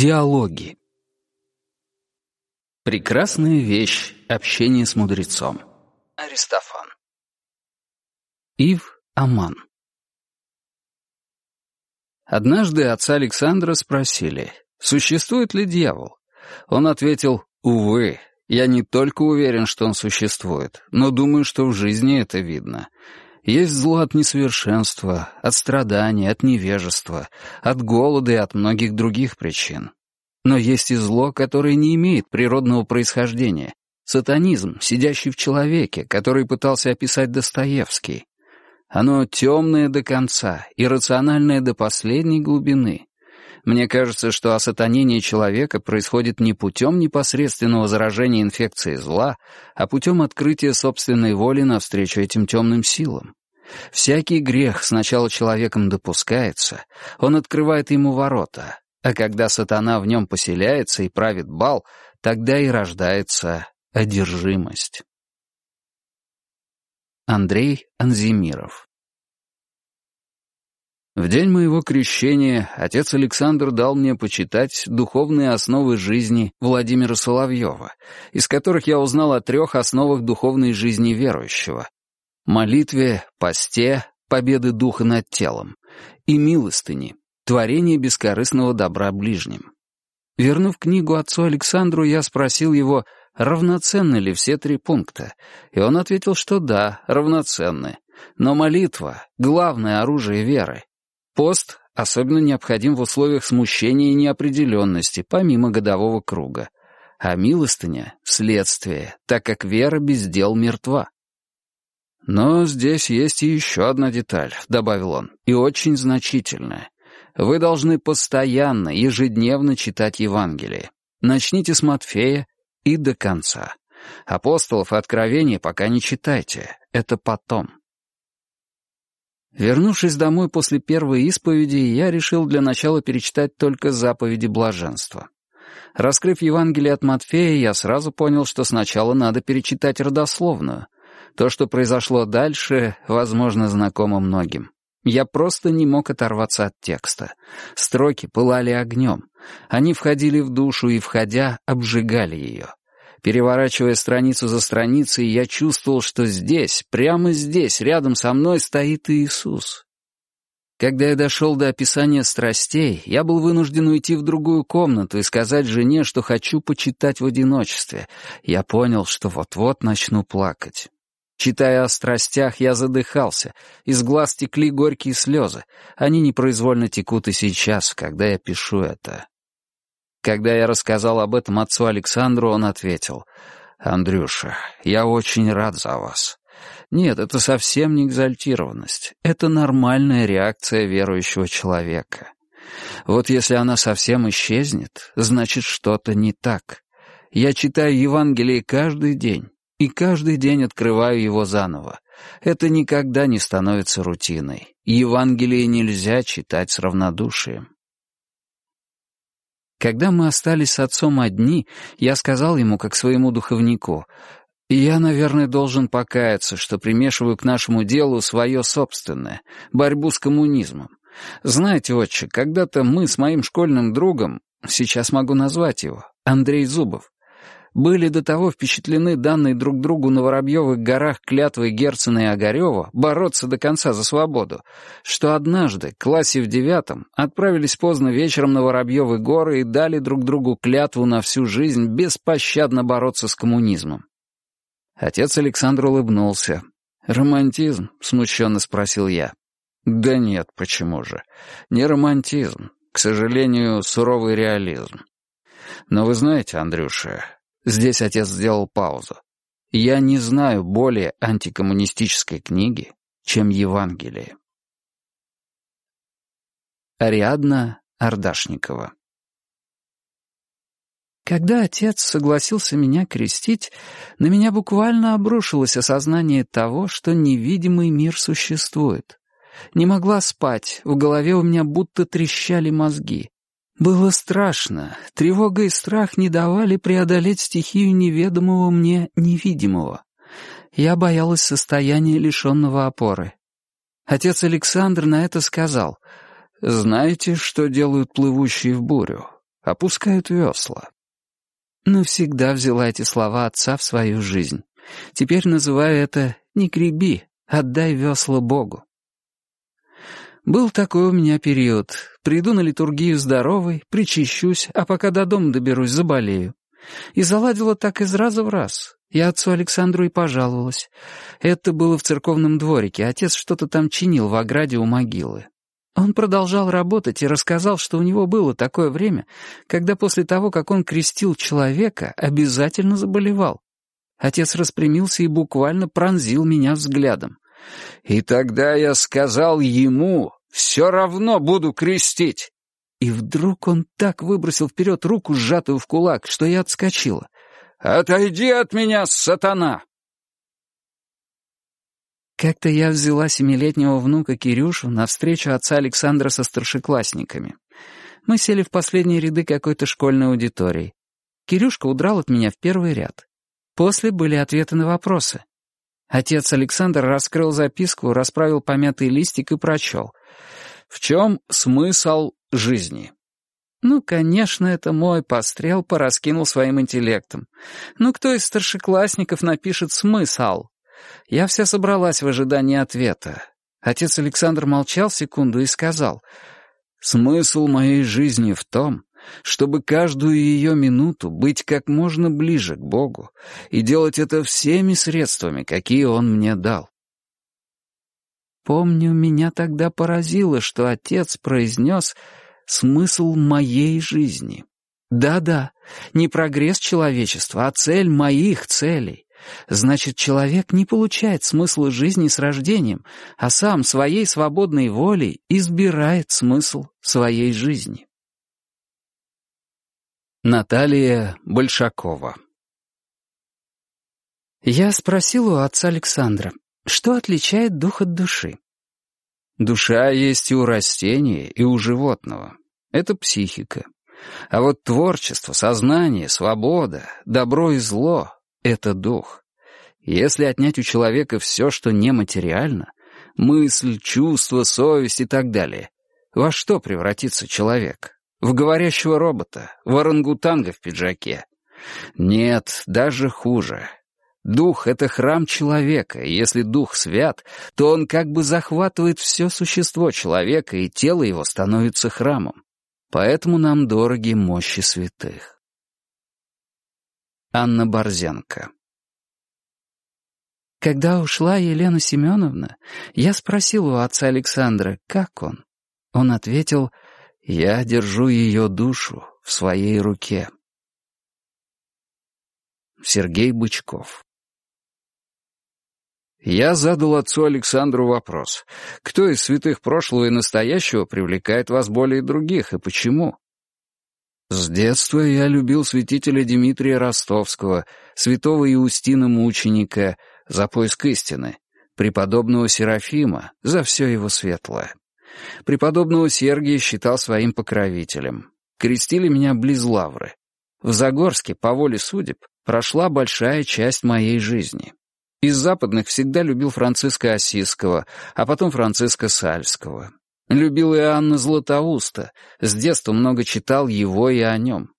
Диалоги. Прекрасная вещь — общение с мудрецом. Аристофан. Ив Аман. Однажды отца Александра спросили, существует ли дьявол. Он ответил, увы, я не только уверен, что он существует, но думаю, что в жизни это видно. Есть зло от несовершенства, от страданий, от невежества, от голода и от многих других причин. Но есть и зло, которое не имеет природного происхождения. Сатанизм, сидящий в человеке, который пытался описать Достоевский. Оно темное до конца, иррациональное до последней глубины. Мне кажется, что осатанение человека происходит не путем непосредственного заражения инфекцией зла, а путем открытия собственной воли навстречу этим темным силам. Всякий грех сначала человеком допускается, он открывает ему ворота, а когда сатана в нем поселяется и правит бал, тогда и рождается одержимость. Андрей Анзимиров в день моего крещения отец Александр дал мне почитать духовные основы жизни Владимира Соловьева, из которых я узнал о трех основах духовной жизни верующего — молитве, посте, победы духа над телом и милостыни, творение бескорыстного добра ближним. Вернув книгу отцу Александру, я спросил его, равноценны ли все три пункта, и он ответил, что да, равноценны. Но молитва — главное оружие веры, Пост особенно необходим в условиях смущения и неопределенности, помимо годового круга. А милостыня — следствие, так как вера без дел мертва. «Но здесь есть еще одна деталь», — добавил он, — «и очень значительная. Вы должны постоянно, ежедневно читать Евангелие. Начните с Матфея и до конца. Апостолов и Откровения пока не читайте, это потом». Вернувшись домой после первой исповеди, я решил для начала перечитать только заповеди блаженства. Раскрыв Евангелие от Матфея, я сразу понял, что сначала надо перечитать родословную. То, что произошло дальше, возможно, знакомо многим. Я просто не мог оторваться от текста. Строки пылали огнем. Они входили в душу и, входя, обжигали ее. Переворачивая страницу за страницей, я чувствовал, что здесь, прямо здесь, рядом со мной стоит Иисус. Когда я дошел до описания страстей, я был вынужден уйти в другую комнату и сказать жене, что хочу почитать в одиночестве. Я понял, что вот-вот начну плакать. Читая о страстях, я задыхался, из глаз текли горькие слезы. Они непроизвольно текут и сейчас, когда я пишу это. Когда я рассказал об этом отцу Александру, он ответил, «Андрюша, я очень рад за вас. Нет, это совсем не экзальтированность. Это нормальная реакция верующего человека. Вот если она совсем исчезнет, значит, что-то не так. Я читаю Евангелие каждый день, и каждый день открываю его заново. Это никогда не становится рутиной. Евангелие нельзя читать с равнодушием. Когда мы остались с отцом одни, я сказал ему, как своему духовнику, «Я, наверное, должен покаяться, что примешиваю к нашему делу свое собственное, борьбу с коммунизмом. Знаете, отче, когда-то мы с моим школьным другом, сейчас могу назвать его, Андрей Зубов, были до того впечатлены данной друг другу на Воробьевых горах клятвой Герцена и Огарева бороться до конца за свободу, что однажды, классе в девятом, отправились поздно вечером на Воробьевы горы и дали друг другу клятву на всю жизнь беспощадно бороться с коммунизмом. Отец Александр улыбнулся. «Романтизм?» — смущенно спросил я. «Да нет, почему же? Не романтизм. К сожалению, суровый реализм. Но вы знаете, Андрюша, Здесь отец сделал паузу. Я не знаю более антикоммунистической книги, чем Евангелие. Ариадна Ардашникова Когда отец согласился меня крестить, на меня буквально обрушилось осознание того, что невидимый мир существует. Не могла спать, в голове у меня будто трещали мозги. Было страшно. Тревога и страх не давали преодолеть стихию неведомого мне невидимого. Я боялась состояния лишенного опоры. Отец Александр на это сказал. «Знаете, что делают плывущие в бурю? опускают весла. Навсегда взяла эти слова отца в свою жизнь. Теперь называю это «не греби, отдай весла Богу». Был такой у меня период. Приду на литургию здоровый, причащусь, а пока до дома доберусь, заболею. И заладила так из раза в раз. Я отцу Александру и пожаловалась. Это было в церковном дворике, отец что-то там чинил в ограде у могилы. Он продолжал работать и рассказал, что у него было такое время, когда после того, как он крестил человека, обязательно заболевал. Отец распрямился и буквально пронзил меня взглядом. И тогда я сказал ему, все равно буду крестить. И вдруг он так выбросил вперед руку, сжатую в кулак, что я отскочила. «Отойди от меня, сатана!» Как-то я взяла семилетнего внука Кирюшу на встречу отца Александра со старшеклассниками. Мы сели в последние ряды какой-то школьной аудитории. Кирюшка удрал от меня в первый ряд. После были ответы на вопросы. Отец Александр раскрыл записку, расправил помятый листик и прочел. «В чем смысл жизни?» Ну, конечно, это мой пострел пораскинул своим интеллектом. Ну, кто из старшеклассников напишет «смысл»? Я вся собралась в ожидании ответа. Отец Александр молчал секунду и сказал, «Смысл моей жизни в том, чтобы каждую ее минуту быть как можно ближе к Богу и делать это всеми средствами, какие Он мне дал. Помню, меня тогда поразило, что отец произнес смысл моей жизни. Да-да, не прогресс человечества, а цель моих целей. Значит, человек не получает смысла жизни с рождением, а сам своей свободной волей избирает смысл своей жизни. Наталья Большакова Я спросил у отца Александра, что отличает дух от души? Душа есть и у растения, и у животного. Это психика. А вот творчество, сознание, свобода, добро и зло — это дух. Если отнять у человека все, что нематериально, мысль, чувство, совесть и так далее, во что превратится человек? В говорящего робота, в орангутанга в пиджаке. Нет, даже хуже. Дух — это храм человека, и если дух свят, то он как бы захватывает все существо человека, и тело его становится храмом. Поэтому нам дороги мощи святых. Анна Борзенко Когда ушла Елена Семеновна, я спросил у отца Александра, как он. Он ответил — я держу ее душу в своей руке. Сергей Бычков Я задал отцу Александру вопрос. Кто из святых прошлого и настоящего привлекает вас более других, и почему? С детства я любил святителя Дмитрия Ростовского, святого Иустина Мученика за поиск истины, преподобного Серафима за все его светлое. Преподобного Сергия считал своим покровителем. Крестили меня близ Лавры. В Загорске, по воле судеб, прошла большая часть моей жизни. Из западных всегда любил Франциска Осиского, а потом Франциска Сальского. Любил и Анна Златоуста, с детства много читал его и о нем.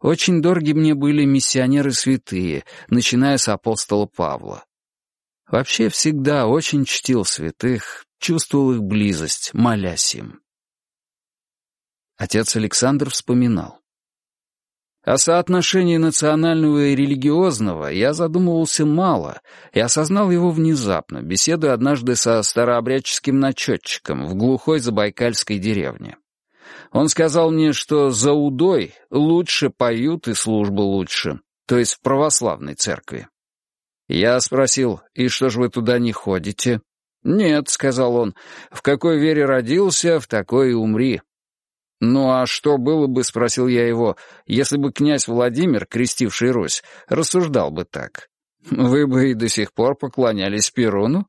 Очень дороги мне были миссионеры святые, начиная с апостола Павла. Вообще всегда очень чтил святых, чувствовал их близость, молясь им. Отец Александр вспоминал. О соотношении национального и религиозного я задумывался мало и осознал его внезапно, беседуя однажды со старообрядческим начетчиком в глухой забайкальской деревне. Он сказал мне, что за удой лучше поют и служба лучше, то есть в православной церкви. Я спросил, и что же вы туда не ходите? «Нет», — сказал он, — «в какой вере родился, в такой и умри». «Ну а что было бы, — спросил я его, — если бы князь Владимир, крестивший Русь, рассуждал бы так? Вы бы и до сих пор поклонялись Перуну?»